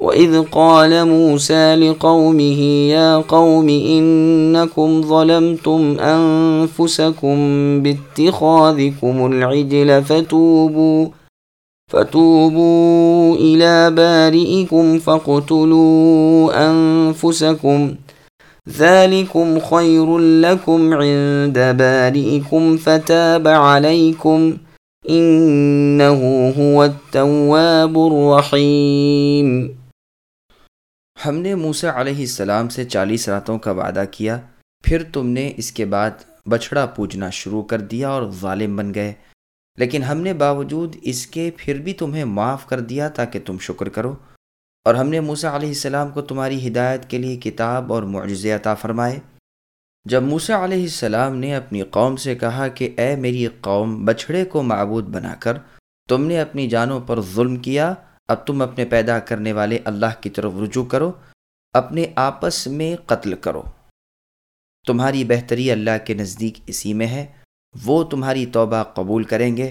وَإِذْ قَالَ مُوسَى لِقَوْمِهِ يَا قَوْمِ إِنَّكُمْ ظَلَمْتُمْ أَنفُسَكُمْ بِاتِّخَاذِكُمُ الْعِجْلَ فَتُوبُوا فَتُوبُوا إِلَى بَارِئِكُمْ فَاقْتُلُوا أَنفُسَكُمْ ذَلِكُمْ خَيْرٌ لَكُمْ عِندَ بَارِئِكُمْ فَتَابَ عَلَيْكُمْ إِنَّهُ هُوَ التَّوَّابُ الرَّحِيمُ. ہم نے موسیٰ علیہ السلام سے چالیس راتوں کا وعدہ کیا، پھر تم نے اس کے بعد بچھڑا پوجنا شروع کر دیا اور ظالم بن گئے۔ لیکن ہم نے باوجود اس کے پھر بھی تمہیں معاف کر دیا تاکہ تم شکر کرو۔ اور ہم نے موسیٰ علیہ السلام کو تمہاری ہدایت کے لیے کتاب اور معجزے عطا فرمائے۔ جب موسیٰ علیہ السلام نے اپنی قوم سے کہا کہ اے میری قوم، بچھڑے کو معبود بنا کر تم نے اپنی جانوں پر ظلم کیا اب تم اپنے پیدا کرنے والے اللہ کی طرف رجوع کرو، اپنے آپس میں قتل کرو۔ تمہاری بہتری اللہ کے نزدیک اسی میں ہے، وہ تمہاری توبہ قبول کریں گے۔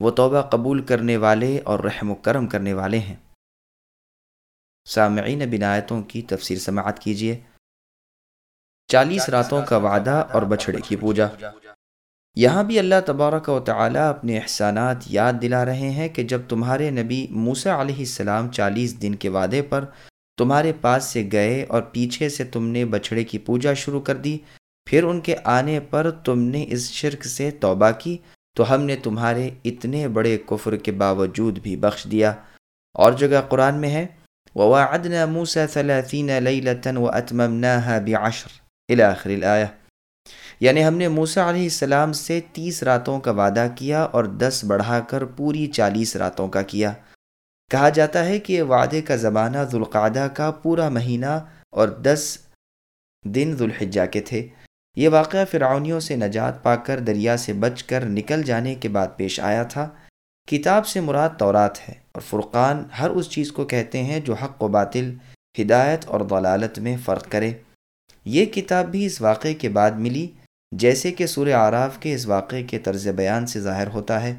وہ توبہ قبول کرنے والے اور رحم و کرم کرنے والے ہیں۔ سامعین بنایتوں کی تفسیر سماعت کیجیے چالیس راتوں کا وعدہ اور بچھڑے کی پوجا۔ یہاں بھی اللہ تبارک و تعالیٰ اپنے احسانات یاد دلا رہے ہیں کہ جب تمہارے نبی موسیٰ علیہ السلام چالیس دن کے وعدے پر تمہارے پاس سے گئے اور پیچھے سے تم نے بچھڑے کی پوجا شروع کر دی، پھر ان کے آنے پر تم نے اس شرک سے توبہ کی، تو ہم نے تمہارے اتنے بڑے کفر کے باوجود بھی بخش دیا۔ اور جگہ قرآن میں ہے، وَوَعَدْنَا مُوسَى ثَلَاثِينَ لَيْلَةً وَأَتْمَمْنَاهَا بِعَشْرٍ۔ إِلَى الْآيَةِ یعنی ہم نے موسیٰ علیہ السلام سے تیس راتوں کا وعدہ کیا اور دس بڑھا کر پوری چالیس راتوں کا کیا۔ کہا جاتا ہے کہ یہ وعدے کا زمانہ ذوالقعدہ کا پورا مہینہ اور دس دن ذوالحجہ کے تھے۔ یہ واقعہ فرعونیوں سے نجات پا کر دریا سے بچ کر نکل جانے کے بعد پیش آیا تھا۔ کتاب سے مراد تورات ہے اور فرقان ہر اس چیز کو کہتے ہیں جو حق و باطل، ہدایت اور ضلالت میں فرق کرے۔ یہ کتاب بھی اس واقعے کے بعد ملی۔ جیسے کہ سورہ آراف کے اس واقعے کے طرز بیان سے ظاہر ہوتا ہے۔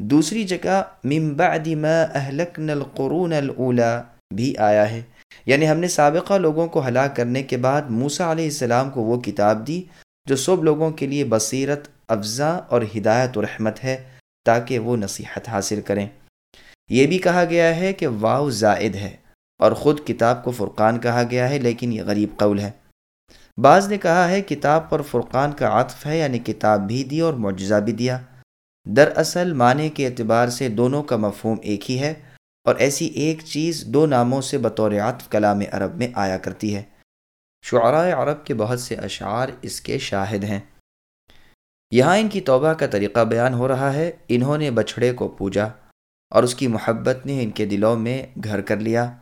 دوسری جگہ، من بعد ما اہلکن القرون الاولا بھی آیا ہے۔ یعنی ہم نے سابقہ لوگوں کو ہلاک کرنے کے بعد موسیٰ علیہ السلام کو وہ کتاب دی جو سب لوگوں کے لیے بصیرت افزا اور ہدایت و رحمت ہے تاکہ وہ نصیحت حاصل کریں۔ یہ بھی کہا گیا ہے کہ واؤ زائد ہے اور خود کتاب کو فرقان کہا گیا ہے، لیکن یہ غریب قول ہے۔ بعض نے کہا ہے کتاب پر فرقان کا عطف ہے یعنی کتاب بھی دی اور معجزہ بھی دیا۔ دراصل معنی کے اعتبار سے دونوں کا مفہوم ایک ہی ہے اور ایسی ایک چیز دو ناموں سے بطور عطف کلام عرب میں آیا کرتی ہے۔ شعراء عرب کے بہت سے اشعار اس کے شاہد ہیں۔ یہاں ان کی توبہ کا طریقہ بیان ہو رہا ہے۔ انہوں نے بچھڑے کو پوجا اور اس کی محبت نے ان کے دلوں میں گھر کر لیا۔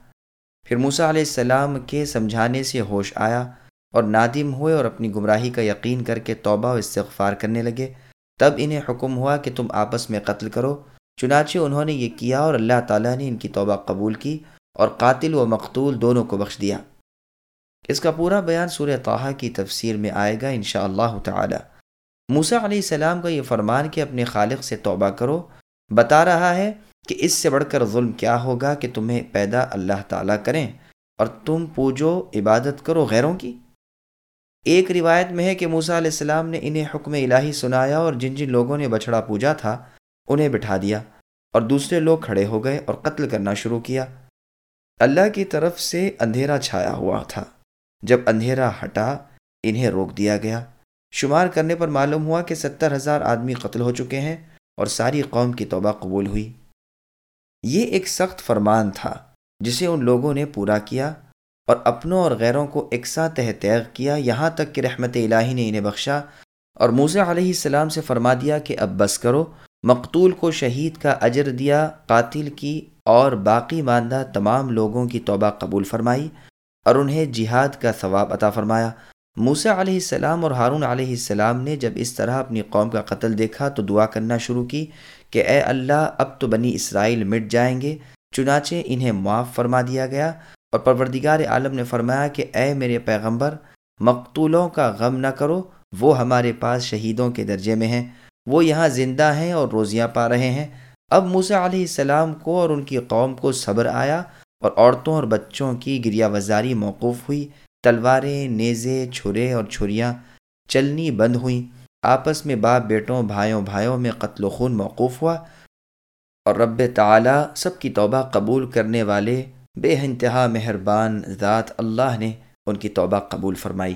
پھر موسیٰ علیہ السلام کے سمجھانے سے ہوش آیا۔ اور نادم ہوئے اور اپنی گمراہی کا یقین کر کے توبہ و استغفار کرنے لگے۔ تب انہیں حکم ہوا کہ تم آپس میں قتل کرو۔ چنانچہ انہوں نے یہ کیا اور اللہ تعالیٰ نے ان کی توبہ قبول کی اور قاتل و مقتول دونوں کو بخش دیا۔ اس کا پورا بیان سورہ طاہا کی تفسیر میں آئے گا انشاء اللہ تعالی۔ موسیٰ علیہ السلام کا یہ فرمان کہ اپنے خالق سے توبہ کرو بتا رہا ہے کہ اس سے بڑھ کر ظلم کیا ہوگا کہ تمہیں پیدا اللہ تعالیٰ کریں اور تم پوجو، عبادت کرو غیروں کی۔ ایک روایت میں ہے کہ موسیٰ علیہ السلام نے انہیں حکم الہی سنایا اور جن جن لوگوں نے بچھڑا پوجا تھا انہیں بٹھا دیا اور دوسرے لوگ کھڑے ہو گئے اور قتل کرنا شروع کیا۔ اللہ کی طرف سے اندھیرا چھایا ہوا تھا۔ جب اندھیرا ہٹا، انہیں روک دیا گیا۔ شمار کرنے پر معلوم ہوا کہ ستر ہزار آدمی قتل ہو چکے ہیں اور ساری قوم کی توبہ قبول ہوئی۔ یہ ایک سخت فرمان تھا جسے ان لوگوں نے پورا کیا۔ اور اپنوں اور غیروں کو اکساں تیغ کیا، یہاں تک کہ رحمت الہی نے انہیں بخشا۔ اور موسیٰ علیہ السلام سے فرما دیا کہ اب بس کرو۔ مقتول کو شہید کا اجر دیا، قاتل کی اور باقی ماندہ تمام لوگوں کی توبہ قبول فرمائی اور انہیں جہاد کا ثواب عطا فرمایا۔ موسیٰ علیہ السلام اور ہارون علیہ السلام نے جب اس طرح اپنی قوم کا قتل دیکھا تو دعا کرنا شروع کی کہ اے اللہ، اب تو بنی اسرائیل مٹ جائیں گے۔ چنانچہ انہیں معاف فرما دیا گیا۔ اور پروردگار عالم نے فرمایا کہ اے میرے پیغمبر، مقتولوں کا غم نہ کرو، وہ ہمارے پاس شہیدوں کے درجے میں ہیں۔ وہ یہاں زندہ ہیں اور روزیاں پا رہے ہیں۔ اب موسیٰ علیہ السلام کو اور ان کی قوم کو صبر آیا اور عورتوں اور بچوں کی گریا وزاری موقوف ہوئی۔ تلواریں، نیزے، چھرے اور چھریاں چلنی بند ہوئیں۔ آپس میں باپ، بیٹوں، بھائیوں بھائیوں میں قتل و خون موقوف ہوا۔ اور رب تعالی سب کی توبہ قبول کرنے والے بے انتہا مہربان ذات اللہ نے ان کی توبہ قبول فرمائی۔